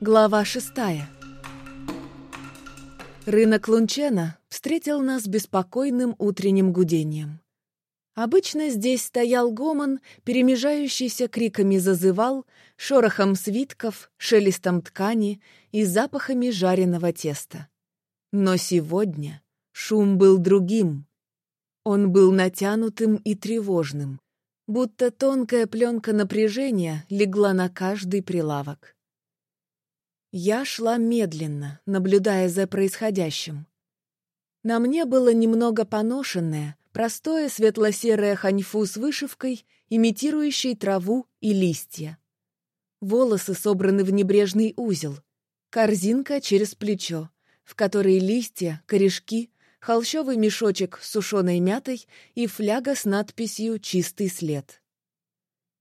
Глава шестая Рынок Лунчена встретил нас беспокойным утренним гудением. Обычно здесь стоял гомон, перемежающийся криками зазывал, шорохом свитков, шелестом ткани и запахами жареного теста. Но сегодня шум был другим. Он был натянутым и тревожным, будто тонкая пленка напряжения легла на каждый прилавок. Я шла медленно, наблюдая за происходящим. На мне было немного поношенное, простое светло-серое ханьфу с вышивкой, имитирующей траву и листья. Волосы собраны в небрежный узел, корзинка через плечо, в которой листья, корешки, холщовый мешочек с сушеной мятой и фляга с надписью «Чистый след».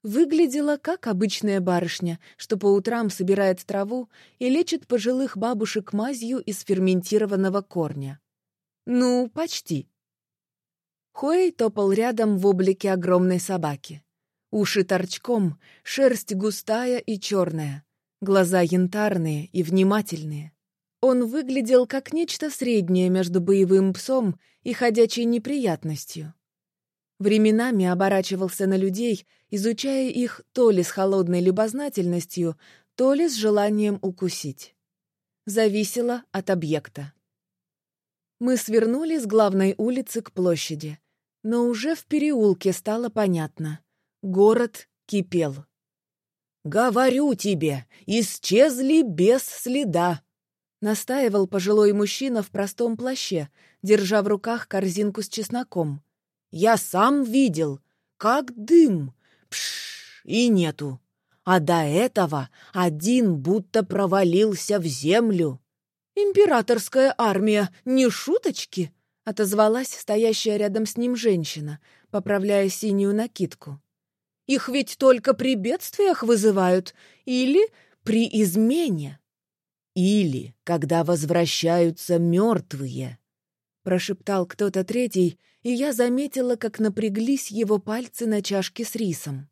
Выглядела как обычная барышня, что по утрам собирает траву и лечит пожилых бабушек мазью из ферментированного корня. Ну, почти. Хуэй топал рядом в облике огромной собаки. Уши торчком, шерсть густая и черная, глаза янтарные и внимательные. Он выглядел как нечто среднее между боевым псом и ходячей неприятностью. Временами оборачивался на людей, изучая их то ли с холодной любознательностью, то ли с желанием укусить. Зависело от объекта. Мы свернули с главной улицы к площади, но уже в переулке стало понятно. Город кипел. «Говорю тебе, исчезли без следа!» Настаивал пожилой мужчина в простом плаще, держа в руках корзинку с чесноком. «Я сам видел, как дым, пш, и нету. А до этого один будто провалился в землю». «Императорская армия, не шуточки?» — отозвалась стоящая рядом с ним женщина, поправляя синюю накидку. «Их ведь только при бедствиях вызывают или при измене». «Или когда возвращаются мертвые», — прошептал кто-то третий, и я заметила, как напряглись его пальцы на чашке с рисом.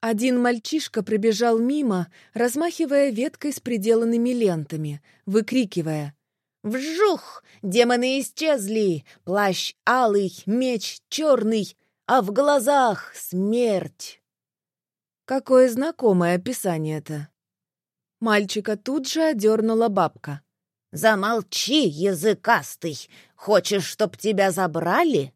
Один мальчишка пробежал мимо, размахивая веткой с приделанными лентами, выкрикивая «Вжух! Демоны исчезли! Плащ алый, меч черный, а в глазах смерть!» Какое знакомое описание-то! Мальчика тут же одернула бабка. «Замолчи, языкастый! Хочешь, чтоб тебя забрали?»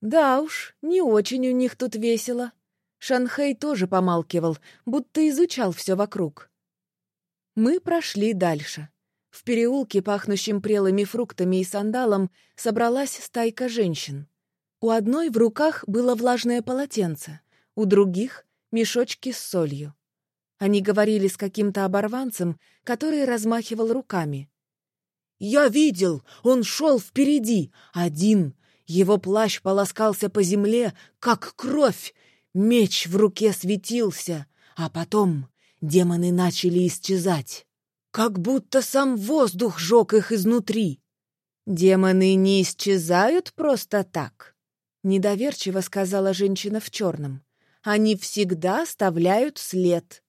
Да уж, не очень у них тут весело. Шанхэй тоже помалкивал, будто изучал все вокруг. Мы прошли дальше. В переулке, пахнущем прелыми фруктами и сандалом, собралась стайка женщин. У одной в руках было влажное полотенце, у других — мешочки с солью. Они говорили с каким-то оборванцем, который размахивал руками. «Я видел! Он шел впереди! Один! Его плащ полоскался по земле, как кровь! Меч в руке светился, а потом демоны начали исчезать. Как будто сам воздух жег их изнутри!» «Демоны не исчезают просто так», — недоверчиво сказала женщина в черном. «Они всегда оставляют след».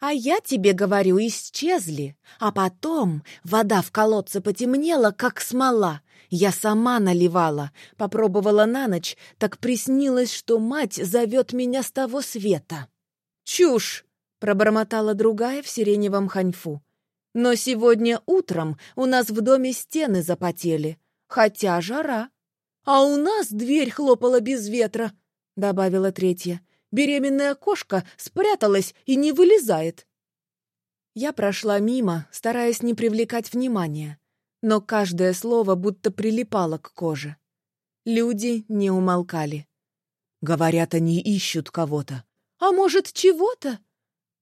«А я тебе говорю, исчезли. А потом вода в колодце потемнела, как смола. Я сама наливала. Попробовала на ночь, так приснилось, что мать зовет меня с того света». «Чушь!» — пробормотала другая в сиреневом ханьфу. «Но сегодня утром у нас в доме стены запотели, хотя жара. А у нас дверь хлопала без ветра», — добавила третья. Беременная кошка спряталась и не вылезает. Я прошла мимо, стараясь не привлекать внимания, но каждое слово будто прилипало к коже. Люди не умолкали. Говорят, они ищут кого-то. А может, чего-то?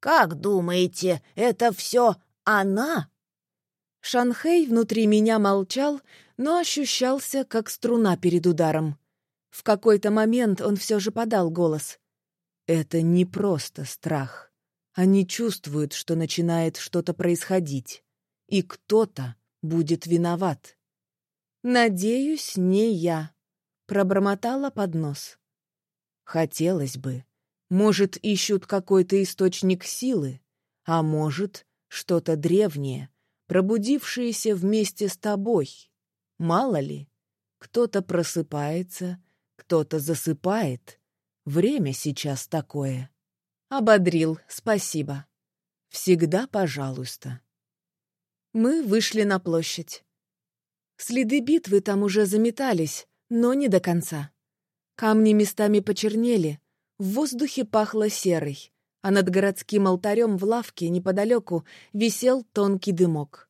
Как думаете, это все она? Шанхей внутри меня молчал, но ощущался, как струна перед ударом. В какой-то момент он все же подал голос. Это не просто страх. Они чувствуют, что начинает что-то происходить, и кто-то будет виноват. «Надеюсь, не я», — пробормотала под нос. «Хотелось бы. Может, ищут какой-то источник силы, а может, что-то древнее, пробудившееся вместе с тобой. Мало ли, кто-то просыпается, кто-то засыпает. Время сейчас такое. Ободрил, спасибо. Всегда пожалуйста. Мы вышли на площадь. Следы битвы там уже заметались, но не до конца. Камни местами почернели, в воздухе пахло серой, а над городским алтарем в лавке неподалеку висел тонкий дымок.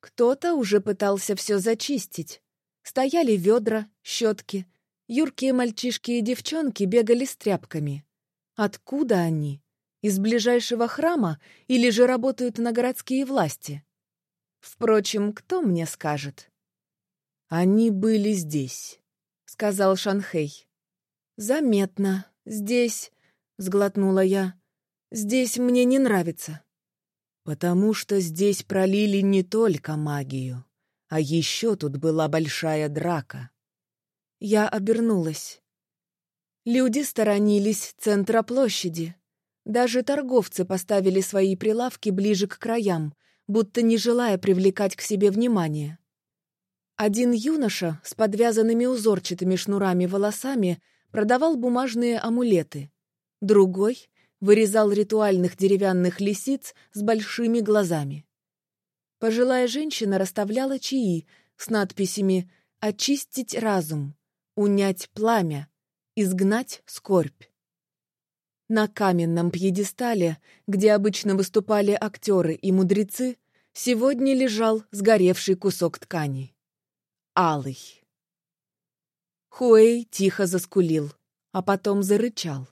Кто-то уже пытался все зачистить. Стояли ведра, щетки. Юркие мальчишки и девчонки бегали с тряпками. Откуда они? Из ближайшего храма или же работают на городские власти? Впрочем, кто мне скажет? «Они были здесь», — сказал Шанхей. «Заметно. Здесь...» — сглотнула я. Здесь мне не нравится. Потому что здесь пролили не только магию, а еще тут была большая драка. Я обернулась. Люди сторонились центра площади. Даже торговцы поставили свои прилавки ближе к краям, будто не желая привлекать к себе внимание. Один юноша с подвязанными узорчатыми шнурами волосами продавал бумажные амулеты. Другой вырезал ритуальных деревянных лисиц с большими глазами. Пожилая женщина расставляла чаи с надписями «Очистить разум», «Унять пламя», «Изгнать скорбь». На каменном пьедестале, где обычно выступали актеры и мудрецы, сегодня лежал сгоревший кусок ткани. Алый. Хуэй тихо заскулил, а потом зарычал.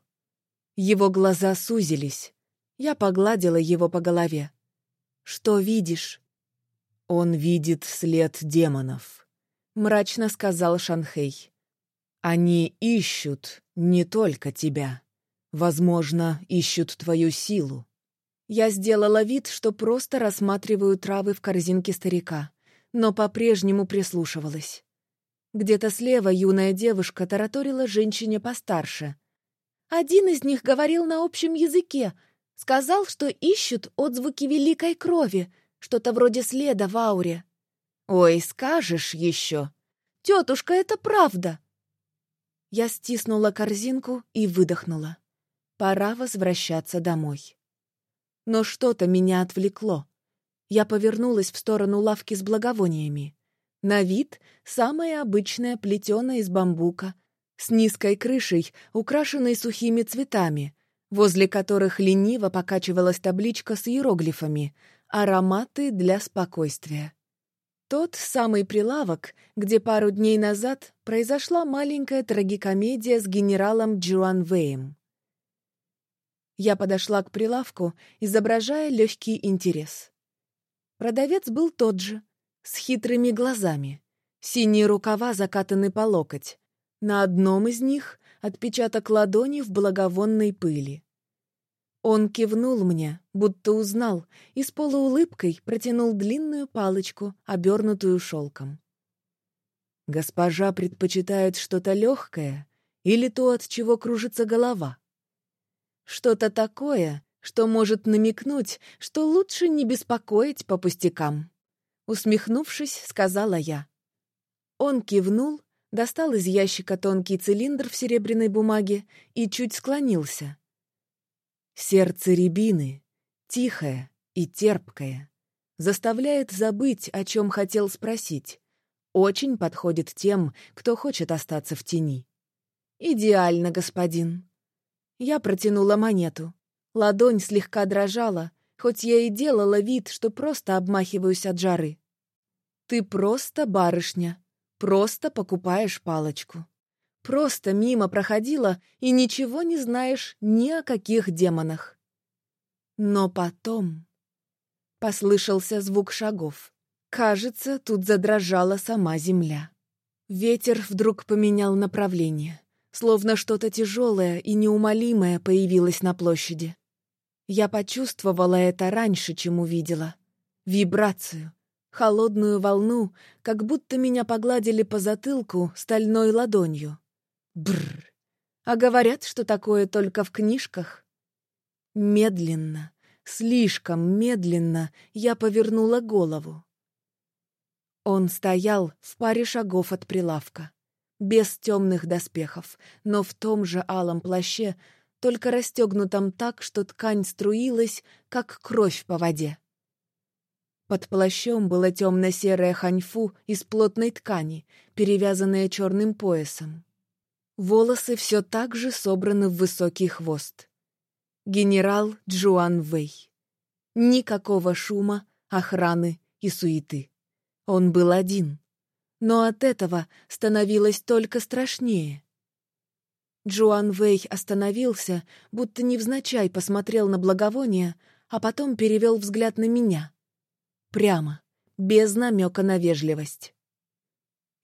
Его глаза сузились. Я погладила его по голове. «Что видишь?» «Он видит след демонов», — мрачно сказал Шанхей. «Они ищут не только тебя. Возможно, ищут твою силу». Я сделала вид, что просто рассматриваю травы в корзинке старика, но по-прежнему прислушивалась. Где-то слева юная девушка тараторила женщине постарше — один из них говорил на общем языке, сказал, что ищут отзвуки великой крови, что-то вроде следа в ауре. «Ой, скажешь еще! Тетушка, это правда!» Я стиснула корзинку и выдохнула. Пора возвращаться домой. Но что-то меня отвлекло. Я повернулась в сторону лавки с благовониями. На вид самая обычная плетеная из бамбука, с низкой крышей, украшенной сухими цветами, возле которых лениво покачивалась табличка с иероглифами «Ароматы для спокойствия». Тот самый прилавок, где пару дней назад произошла маленькая трагикомедия с генералом Джоан Вэем. Я подошла к прилавку, изображая легкий интерес. Продавец был тот же, с хитрыми глазами. Синие рукава закатаны по локоть, на одном из них отпечаток ладони в благовонной пыли. Он кивнул мне, будто узнал, и с полуулыбкой протянул длинную палочку, обернутую шелком. «Госпожа предпочитает что-то легкое или то, от чего кружится голова?» «Что-то такое, что может намекнуть, что лучше не беспокоить по пустякам», — усмехнувшись, сказала я. Он кивнул достал из ящика тонкий цилиндр в серебряной бумаге и чуть склонился. Сердце рябины, тихое и терпкое, заставляет забыть, о чем хотел спросить. Очень подходит тем, кто хочет остаться в тени. «Идеально, господин». Я протянула монету. Ладонь слегка дрожала, хоть я и делала вид, что просто обмахиваюсь от жары. «Ты просто барышня», Просто покупаешь палочку. Просто мимо проходила и ничего не знаешь ни о каких демонах. Но потом... Послышался звук шагов. Кажется, тут задрожала сама земля. Ветер вдруг поменял направление, словно что-то тяжелое и неумолимое появилось на площади. Я почувствовала это раньше, чем увидела. Вибрацию, холодную волну, как будто меня погладили по затылку стальной ладонью. Бррр. А говорят, что такое только в книжках. Медленно, Слишком медленно я повернула голову. Он стоял в паре шагов от прилавка, без темных доспехов, но в том же алом плаще, только расстегнутом так, что ткань струилась, как кровь по воде. Под плащом было темно-серое ханьфу из плотной ткани, перевязанное черным поясом. Волосы все так же собраны в высокий хвост. Генерал Джуан Вэй. Никакого шума, охраны и суеты. Он был один. Но от этого становилось только страшнее. Джуан Вэй остановился, будто невзначай посмотрел на благовоние, а потом перевел взгляд на меня. Прямо, без намека на вежливость.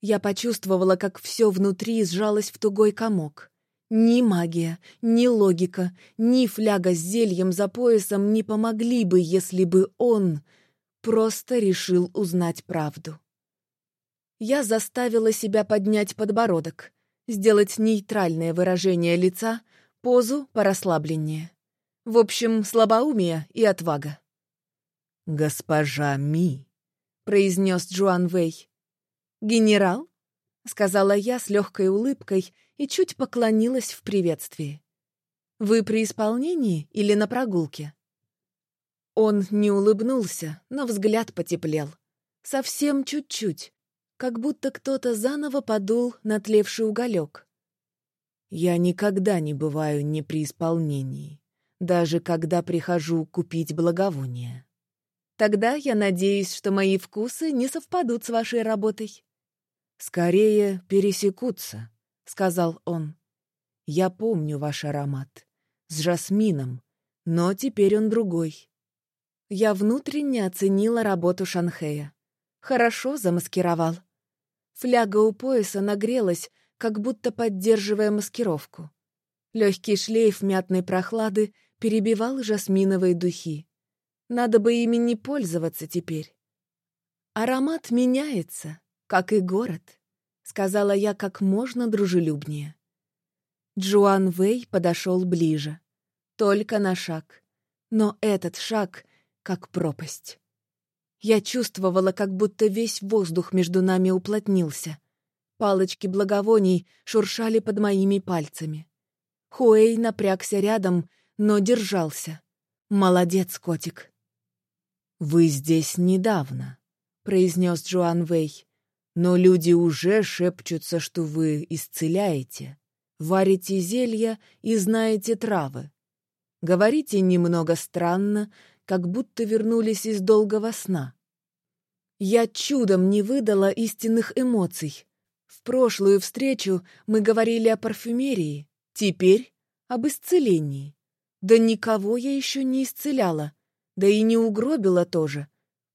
Я почувствовала, как все внутри сжалось в тугой комок. Ни магия, ни логика, ни фляга с зельем за поясом не помогли бы, если бы он просто решил узнать правду. Я заставила себя поднять подбородок, сделать нейтральное выражение лица, позу порасслабленнее. В общем, слабоумие и отвага. «Госпожа Ми», — произнес Джуан Вэй. «Генерал?» — сказала я с легкой улыбкой и чуть поклонилась в приветствии. «Вы при исполнении или на прогулке?» Он не улыбнулся, но взгляд потеплел. Совсем чуть-чуть, как будто кто-то заново подул на тлевший уголек. «Я никогда не бываю не при исполнении, даже когда прихожу купить благовония». Тогда я надеюсь, что мои вкусы не совпадут с вашей работой. «Скорее пересекутся», — сказал он. «Я помню ваш аромат. С жасмином, но теперь он другой». Я внутренне оценила работу Шанхея. Хорошо замаскировал. Фляга у пояса нагрелась, как будто поддерживая маскировку. Легкий шлейф мятной прохлады перебивал жасминовые духи. Надо бы ими не пользоваться теперь. Аромат меняется, как и город, сказала я как можно дружелюбнее. Джуан Вэй подошел ближе. Только на шаг. Но этот шаг как пропасть. Я чувствовала, как будто весь воздух между нами уплотнился. Палочки благовоний шуршали под моими пальцами. Хуэй напрягся рядом, но держался. Молодец, котик. «Вы здесь недавно», — произнес Джоан Вэй. «Но люди уже шепчутся, что вы исцеляете, варите зелья и знаете травы. Говорите немного странно, как будто вернулись из долгого сна». Я чудом не выдала истинных эмоций. В прошлую встречу мы говорили о парфюмерии, теперь — об исцелении. Да никого я еще не исцеляла. Да и не угробила тоже.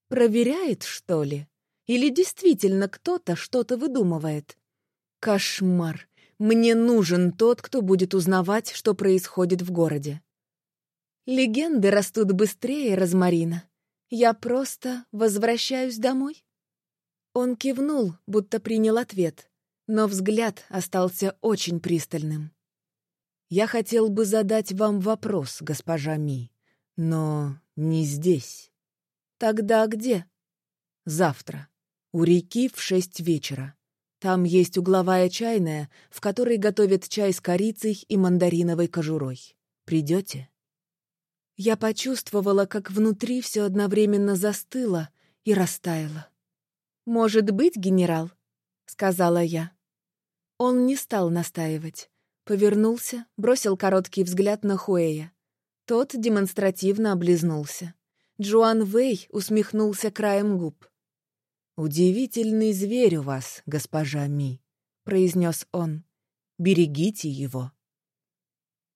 Проверяет, что ли? Или действительно кто-то что-то выдумывает? Кошмар. Мне нужен тот, кто будет узнавать, что происходит в городе. Легенды растут быстрее розмарина. Я просто возвращаюсь домой. Он кивнул, будто принял ответ, но взгляд остался очень пристальным. «Я хотел бы задать вам вопрос, госпожа Ми, но не здесь. Тогда где? Завтра. У реки в шесть вечера. Там есть угловая чайная, в которой готовят чай с корицей и мандариновой кожурой. Придете? Я почувствовала, как внутри все одновременно застыло и растаяло. «Может быть, генерал?» — сказала я. Он не стал настаивать. Повернулся, бросил короткий взгляд на Хуэя. Тот демонстративно облизнулся. Джоан Вэй усмехнулся краем губ. «Удивительный зверь у вас, госпожа Ми», — произнес он. «Берегите его».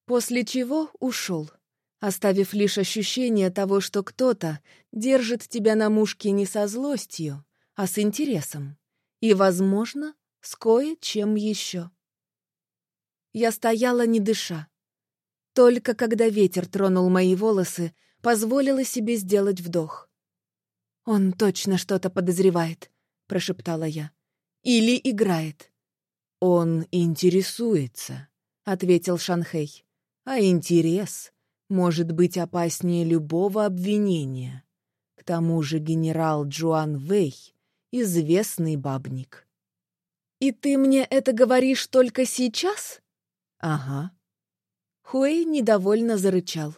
После чего ушел, оставив лишь ощущение того, что кто-то держит тебя на мушке не со злостью, а с интересом. И, возможно, с кое-чем еще. Я стояла, не дыша, только когда ветер тронул мои волосы, позволила себе сделать вдох. «Он точно что-то подозревает», — прошептала я. «Или играет». «Он интересуется», — ответил Шанхей. «А интерес может быть опаснее любого обвинения. К тому же генерал Джуан Вэй — известный бабник. «И ты мне это говоришь только сейчас?» «Ага». Хуэй недовольно зарычал.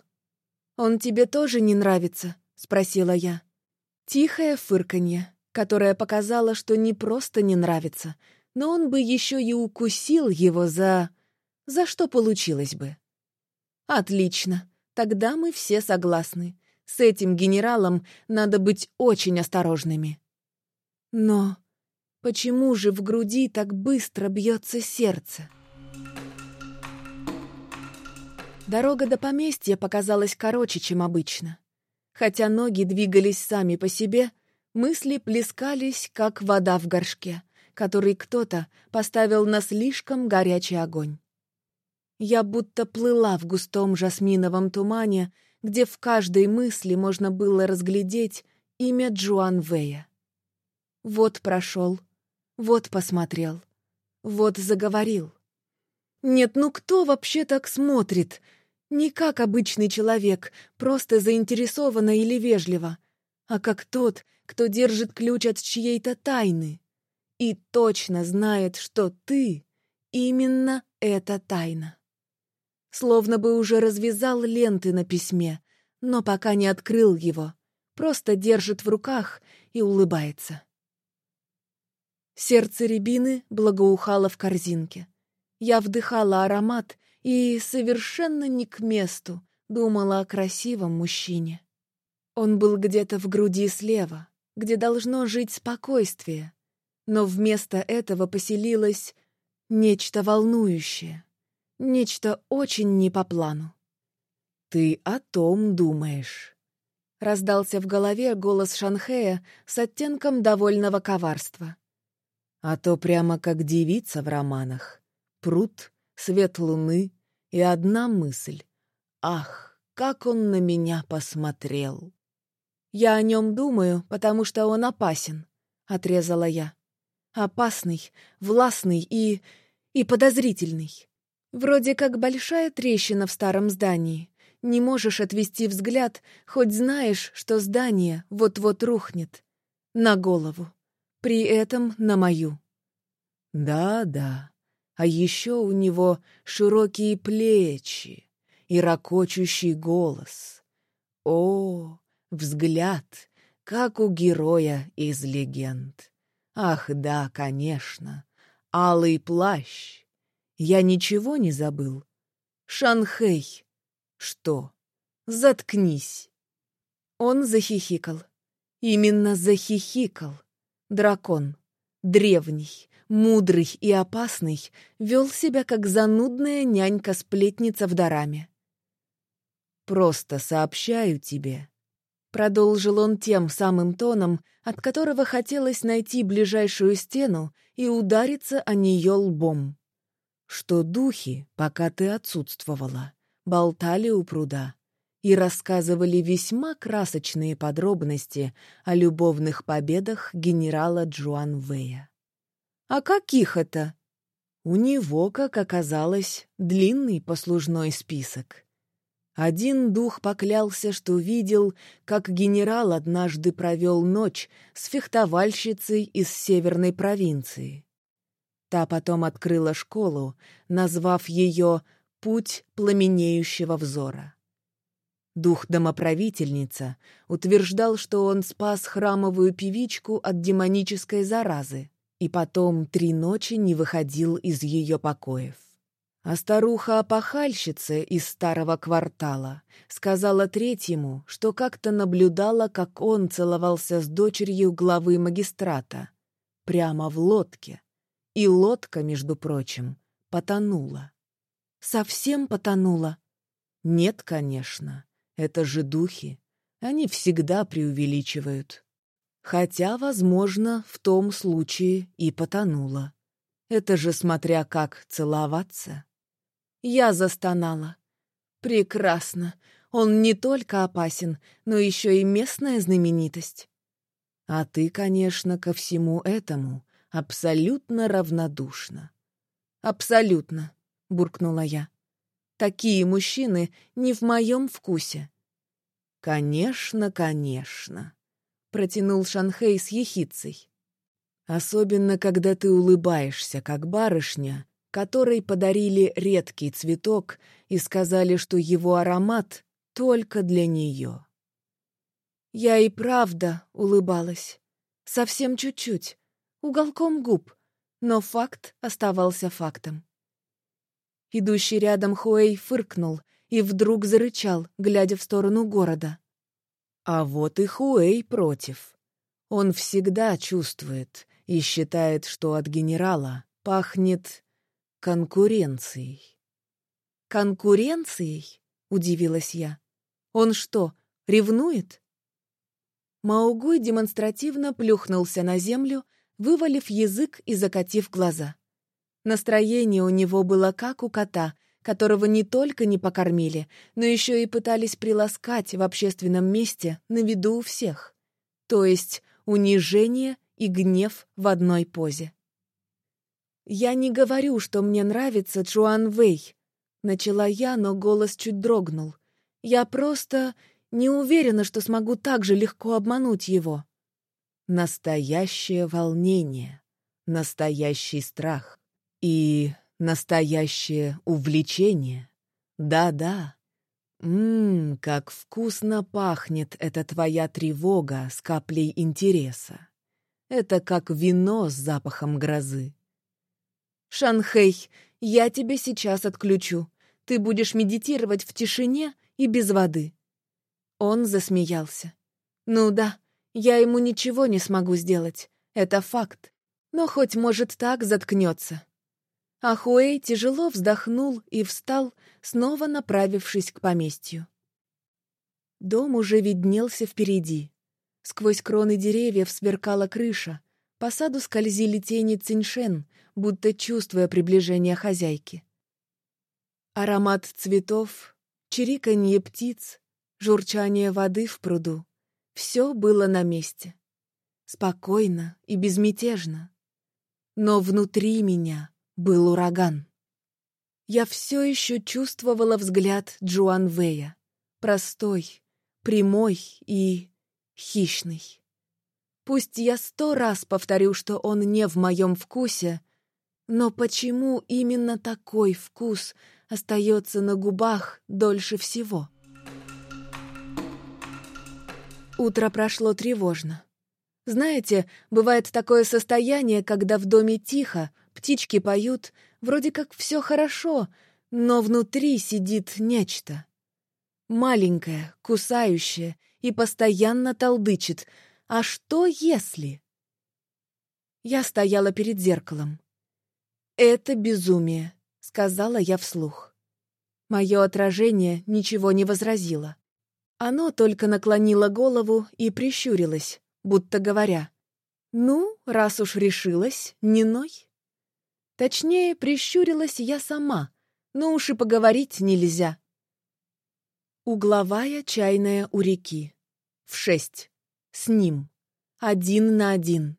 «Он тебе тоже не нравится?» — спросила я. Тихое фырканье, которое показало, что не просто не нравится, но он бы еще и укусил его за... За что получилось бы? Отлично. Тогда мы все согласны. С этим генералом надо быть очень осторожными. Но почему же в груди так быстро бьется сердце? Дорога до поместья показалась короче, чем обычно. Хотя ноги двигались сами по себе, мысли плескались, как вода в горшке, который кто-то поставил на слишком горячий огонь. Я будто плыла в густом жасминовом тумане, где в каждой мысли можно было разглядеть имя Джуан Вэя. Вот прошел, вот посмотрел, вот заговорил. Нет, ну кто вообще так смотрит? Не как обычный человек, просто заинтересованно или вежливо, а как тот, кто держит ключ от чьей-то тайны и точно знает, что ты именно эта тайна. Словно бы уже развязал ленты на письме, но пока не открыл его, просто держит в руках и улыбается. Сердце рябины благоухало в корзинке. Я вдыхала аромат и совершенно не к месту думала о красивом мужчине. Он был где-то в груди слева, где должно жить спокойствие, но вместо этого поселилось нечто волнующее, нечто очень не по плану. «Ты о том думаешь», — раздался в голове голос Шанхея с оттенком довольного коварства. «А то прямо как девица в романах. Пруд, свет луны, и одна мысль. Ах, как он на меня посмотрел! Я о нем думаю, потому что он опасен, — отрезала я. Опасный, властный и... и подозрительный. Вроде как большая трещина в старом здании. Не можешь отвести взгляд, хоть знаешь, что здание вот-вот рухнет. На голову. При этом на мою. Да-да, а еще у него широкие плечи и ракочущий голос. О, взгляд, как у героя из легенд. Ах, да, конечно, алый плащ. Я ничего не забыл. Шанхей. Что? Заткнись. Он захихикал. Именно захихикал. Дракон. Древний, мудрый и опасный, вел себя как занудная нянька-сплетница в дараме. «Просто сообщаю тебе», — продолжил он тем самым тоном, от которого хотелось найти ближайшую стену и удариться о нее лбом, что духи, пока ты отсутствовала, болтали у пруда и рассказывали весьма красочные подробности о любовных победах генерала Джуан Вэя. «А каких это?» У него, как оказалось, длинный послужной список. Один дух поклялся, что видел, как генерал однажды провел ночь с фехтовальщицей из северной провинции. Та потом открыла школу, назвав ее «Путь пламенеющего взора». Дух-домоправительница утверждал, что он спас храмовую певичку от демонической заразы и потом три ночи не выходил из ее покоев. А старуха-опахальщица из старого квартала сказала третьему, что как-то наблюдала, как он целовался с дочерью главы магистрата. Прямо в лодке. И лодка, между прочим, потонула. Совсем потонула? Нет, конечно. Это же духи. Они всегда преувеличивают. Хотя, возможно, в том случае и потонула. Это же смотря как целоваться. Я застонала. Прекрасно. Он не только опасен, но еще и местная знаменитость. А ты, конечно, ко всему этому абсолютно равнодушна. Абсолютно, буркнула я. Такие мужчины не в моем вкусе. «Конечно, конечно», — протянул Шанхей с ехицей. «Особенно, когда ты улыбаешься, как барышня, которой подарили редкий цветок и сказали, что его аромат только для нее». Я и правда улыбалась. Совсем чуть-чуть, уголком губ, но факт оставался фактом. Идущий рядом Хуэй фыркнул и вдруг зарычал, глядя в сторону города. А вот и Хуэй против. Он всегда чувствует и считает, что от генерала пахнет конкуренцией. «Конкуренцией?» — удивилась я. «Он что, ревнует?» Маугуй демонстративно плюхнулся на землю, вывалив язык и закатив глаза. Настроение у него было как у кота, которого не только не покормили, но еще и пытались приласкать в общественном месте на виду у всех. То есть унижение и гнев в одной позе. «Я не говорю, что мне нравится Чуан Вэй», — начала я, но голос чуть дрогнул. «Я просто не уверена, что смогу так же легко обмануть его». Настоящее волнение, настоящий страх и настоящее увлечение. Да-да. Ммм, как вкусно пахнет эта твоя тревога с каплей интереса. Это как вино с запахом грозы. «Шанхэй, я тебя сейчас отключу. Ты будешь медитировать в тишине и без воды». Он засмеялся. «Ну да, я ему ничего не смогу сделать. Это факт. Но хоть, может, так заткнется». Ахуэй тяжело вздохнул и встал, снова направившись к поместью. Дом уже виднелся впереди. Сквозь кроны деревьев сверкала крыша. По саду скользили тени циньшен, будто чувствуя приближение хозяйки. Аромат цветов, чириканье птиц, журчание воды в пруду. Все было на месте. Спокойно и безмятежно. Но внутри меня был ураган. Я все еще чувствовала взгляд Джуан Вэя. Простой, прямой и хищный. Пусть я сто раз повторю, что он не в моем вкусе, но почему именно такой вкус остается на губах дольше всего? Утро прошло тревожно. Знаете, бывает такое состояние, когда в доме тихо, птички поют, вроде как все хорошо, но внутри сидит нечто. Маленькое, кусающее и постоянно толдычит. А что если? Я стояла перед зеркалом. «Это безумие», — сказала я вслух. Мое отражение ничего не возразило. Оно только наклонило голову и прищурилось, будто говоря, «Ну, раз уж решилась, не ной». Точнее, прищурилась я сама, но уж и поговорить нельзя. Угловая чайная у реки. В шесть. С ним. Один на один.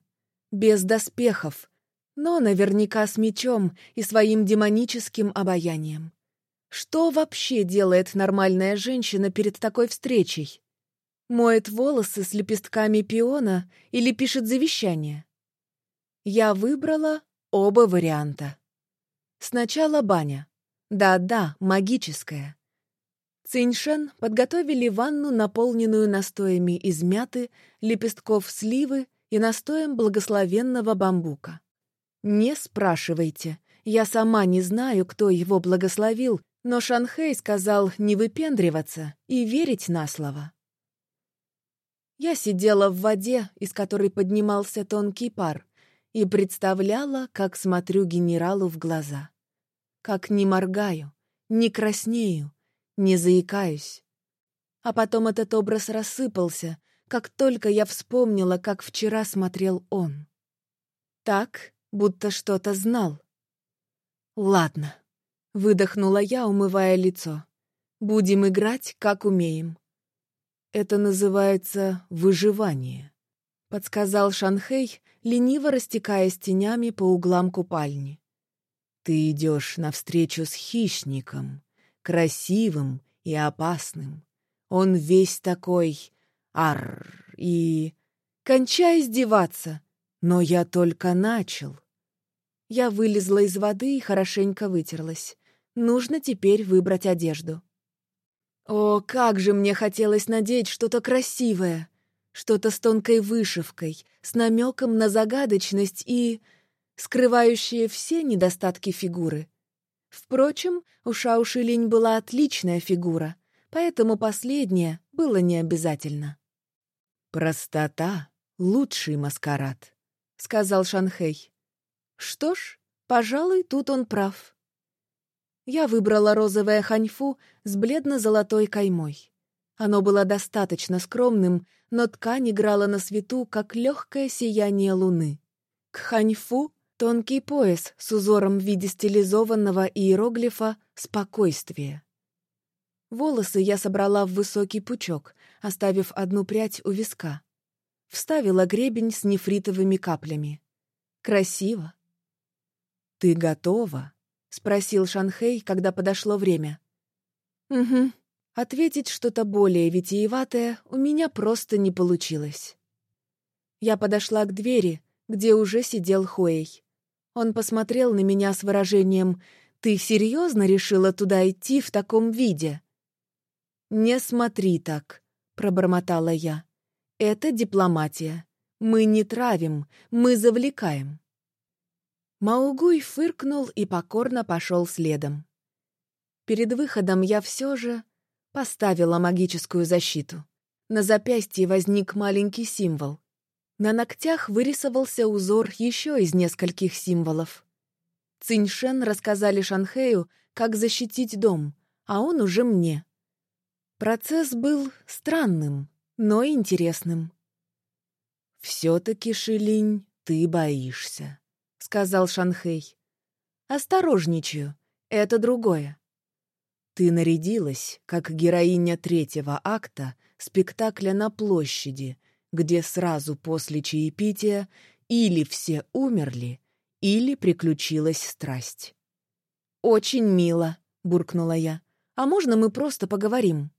Без доспехов, но наверняка с мечом и своим демоническим обаянием. Что вообще делает нормальная женщина перед такой встречей? Моет волосы с лепестками пиона или пишет завещание? Я выбрала оба варианта. Сначала баня. Да-да, магическая. Циньшен подготовили ванну, наполненную настоями из мяты, лепестков сливы и настоем благословенного бамбука. Не спрашивайте, я сама не знаю, кто его благословил, но Шанхэй сказал не выпендриваться и верить на слово. Я сидела в воде, из которой поднимался тонкий пар, и представляла, как смотрю генералу в глаза. Как не моргаю, не краснею, не заикаюсь. А потом этот образ рассыпался, как только я вспомнила, как вчера смотрел он. Так, будто что-то знал. Ладно. Выдохнула я, умывая лицо. «Будем играть, как умеем». «Это называется выживание», — подсказал Шанхей, лениво растекаясь тенями по углам купальни. «Ты идешь навстречу с хищником, красивым и опасным. Он весь такой ар и... Кончай издеваться. Но я только начал. Я вылезла из воды и хорошенько вытерлась. Нужно теперь выбрать одежду. О, как же мне хотелось надеть что-то красивое, что-то с тонкой вышивкой, с намеком на загадочность и... скрывающее все недостатки фигуры. Впрочем, у Шауши Линь была отличная фигура, поэтому последнее было не обязательно. «Простота — лучший маскарад», — сказал Шанхей. Что ж, пожалуй, тут он прав. Я выбрала розовое ханьфу с бледно-золотой каймой. Оно было достаточно скромным, но ткань играла на свету, как легкое сияние луны. К ханьфу — тонкий пояс с узором в виде стилизованного иероглифа «спокойствие». Волосы я собрала в высокий пучок, оставив одну прядь у виска. Вставила гребень с нефритовыми каплями. Красиво. «Ты готова?» — спросил Шанхей, когда подошло время. «Угу». Ответить что-то более витиеватое у меня просто не получилось. Я подошла к двери, где уже сидел Хуэй. Он посмотрел на меня с выражением «Ты серьезно решила туда идти в таком виде?» «Не смотри так», — пробормотала я. «Это дипломатия. Мы не травим, мы завлекаем». Маугуй фыркнул и покорно пошел следом. Перед выходом я все же поставила магическую защиту. На запястье возник маленький символ. На ногтях вырисовался узор еще из нескольких символов. Циньшен рассказали Шанхею, как защитить дом, а он уже мне. Процесс был странным, но интересным. «Все-таки, Шилинь, ты боишься», — сказал Шанхей. «Осторожничаю, это другое». «Ты нарядилась, как героиня третьего акта спектакля на площади, где сразу после чаепития или все умерли, или приключилась страсть». «Очень мило», — буркнула я. «А можно мы просто поговорим?»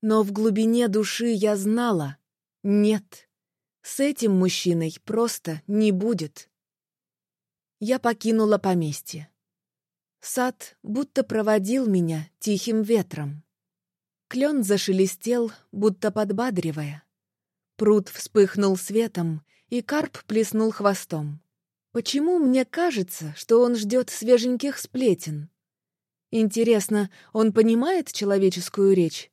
Но в глубине души я знала — нет, с этим мужчиной просто не будет я покинула поместье. Сад будто проводил меня тихим ветром. Клен зашелестел, будто подбадривая. Пруд вспыхнул светом, и карп плеснул хвостом. Почему мне кажется, что он ждет свеженьких сплетен? Интересно, он понимает человеческую речь?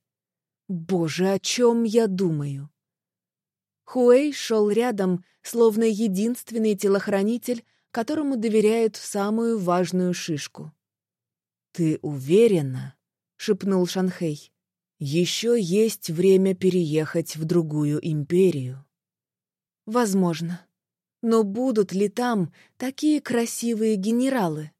Боже, о чем я думаю? Хуэй шел рядом, словно единственный телохранитель, которому доверяют самую важную шишку. «Ты уверена?» — шепнул Шанхей. «Еще есть время переехать в другую империю». «Возможно. Но будут ли там такие красивые генералы?»